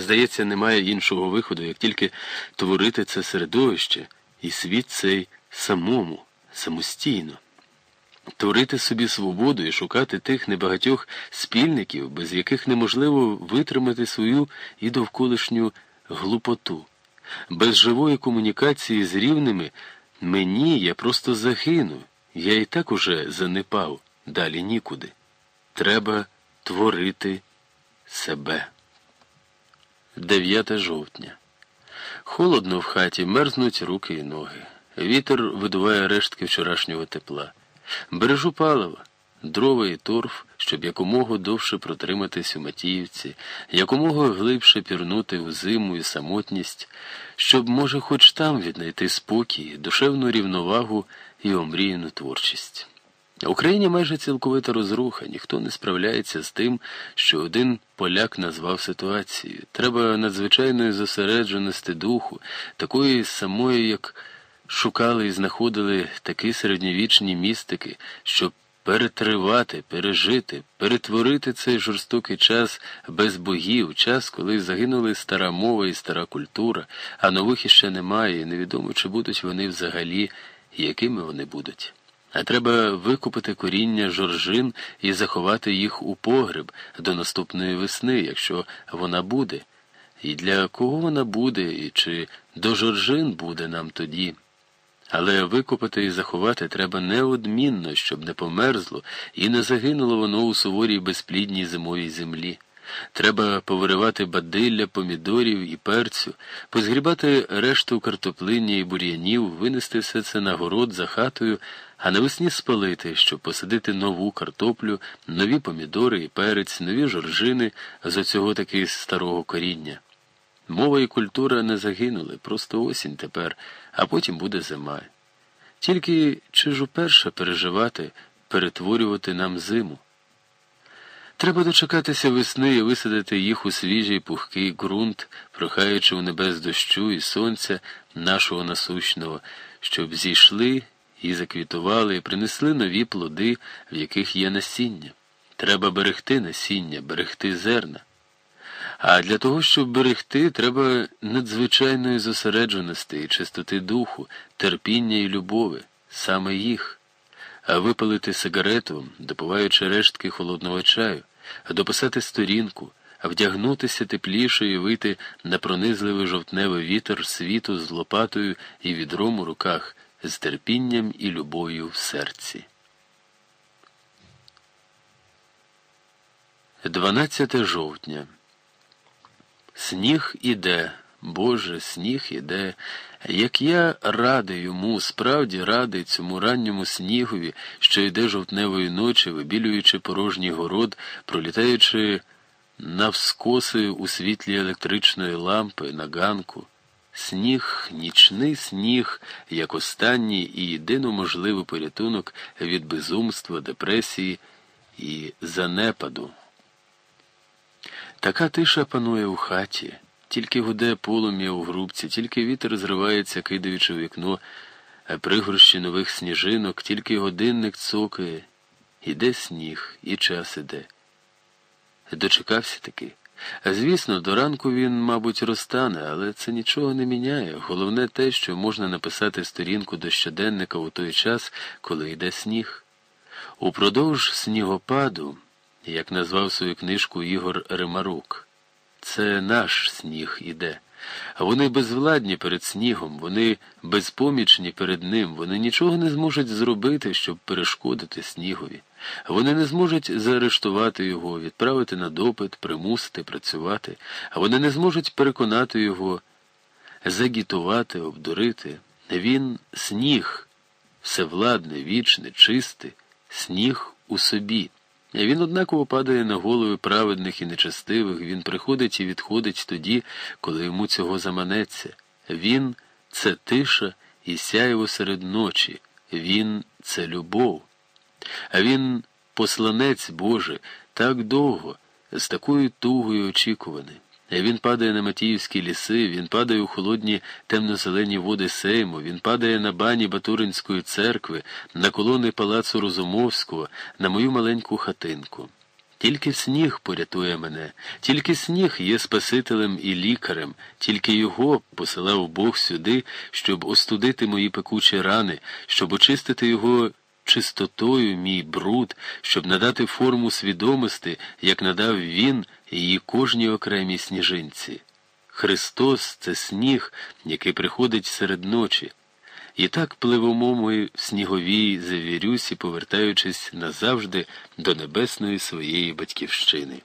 Здається, немає іншого виходу, як тільки творити це середовище і світ цей самому, самостійно, творити собі свободу і шукати тих небагатьох спільників, без яких неможливо витримати свою і довколишню глупоту. Без живої комунікації з рівними мені я просто загину. Я і так уже занепав, далі нікуди. Треба творити себе. 9 жовтня. Холодно в хаті, мерзнуть руки і ноги. Вітер видуває рештки вчорашнього тепла. Бережу паливо, дрова і торф, щоб якомога довше протриматись у Матіївці, якомога глибше пірнути у зиму і самотність, щоб, може, хоч там віднайти спокій, душевну рівновагу і омріяну творчість. Україні майже цілковита розруха, ніхто не справляється з тим, що один поляк назвав ситуацією. Треба надзвичайної зосередженості духу, такої самої, як шукали і знаходили такі середньовічні містики, щоб перетривати, пережити, перетворити цей жорстокий час без богів, час, коли загинули стара мова і стара культура, а нових іще немає, і невідомо, чи будуть вони взагалі, якими вони будуть. А треба викупити коріння жоржин і заховати їх у погреб до наступної весни, якщо вона буде. І для кого вона буде, і чи до жоржин буде нам тоді. Але викопати і заховати треба неодмінно, щоб не померзло і не загинуло воно у суворій безплідній зимовій землі. Треба повиривати бадилля, помідорів і перцю, позгрібати решту картоплиння і бур'янів, винести все це на город за хатою, а навесні спалити, щоб посадити нову картоплю, нові помідори і перець, нові жоржини з оцього таки старого коріння. Мова і культура не загинули, просто осінь тепер, а потім буде зима. Тільки чи ж уперше переживати, перетворювати нам зиму? Треба дочекатися весни і висадити їх у свіжий пухкий ґрунт, прохаючи у небес дощу і сонця нашого насущного, щоб зійшли і заквітували, і принесли нові плоди, в яких є насіння. Треба берегти насіння, берегти зерна. А для того, щоб берегти, треба надзвичайної зосередженості і чистоти духу, терпіння і любови, саме їх, а випалити сигарету, допиваючи рештки холодного чаю, дописати сторінку, вдягнутися тепліше і вийти на пронизливий жовтневий вітер світу з лопатою і відром у руках, з терпінням і любов'ю в серці. 12 жовтня Сніг іде, Боже, сніг іде, як я радий йому, справді радий цьому ранньому снігові, що йде жовтневої ночі, вибілюючи порожній город, пролітаючи навскоси у світлі електричної лампи на ганку. Сніг, нічний сніг, як останній і єдино можливий порятунок від безумства, депресії і занепаду. Така тиша панує у хаті, тільки гуде полум'я у грубці, тільки вітер зривається, кидаючи в вікно пригорщі нових сніжинок, тільки годинник цокає. Іде сніг, і час іде. Дочекався таки. Звісно, до ранку він, мабуть, розтане, але це нічого не міняє. Головне те, що можна написати сторінку до щоденника у той час, коли йде сніг. Упродовж снігопаду як назвав свою книжку Ігор Римарук. Це наш сніг іде. Вони безвладні перед снігом, вони безпомічні перед ним, вони нічого не зможуть зробити, щоб перешкодити снігові. Вони не зможуть заарештувати його, відправити на допит, примусити працювати, вони не зможуть переконати його, загітувати, обдурити. Він сніг, всевладний, вічний, чистий, сніг у собі. Він однаково падає на голови праведних і нечестивих, він приходить і відходить тоді, коли йому цього заманеться. Він це тиша і сяєво серед ночі, він це любов. А він посланець Божий так довго, з такою тугою очікуваний. Він падає на Матіївські ліси, він падає у холодні темно-зелені води Сейму, він падає на бані Батуринської церкви, на колони палацу Розумовського, на мою маленьку хатинку. Тільки сніг порятує мене, тільки сніг є Спасителем і лікарем, тільки його посилав Бог сюди, щоб остудити мої пекучі рани, щоб очистити його чистотою мій бруд, щоб надати форму свідомості, як надав він її кожній окремій сніжинці. Христос це сніг, який приходить серед ночі. І так пливемо ми в сніговій завірюсі, повертаючись назавжди до небесної своєї батьківщини.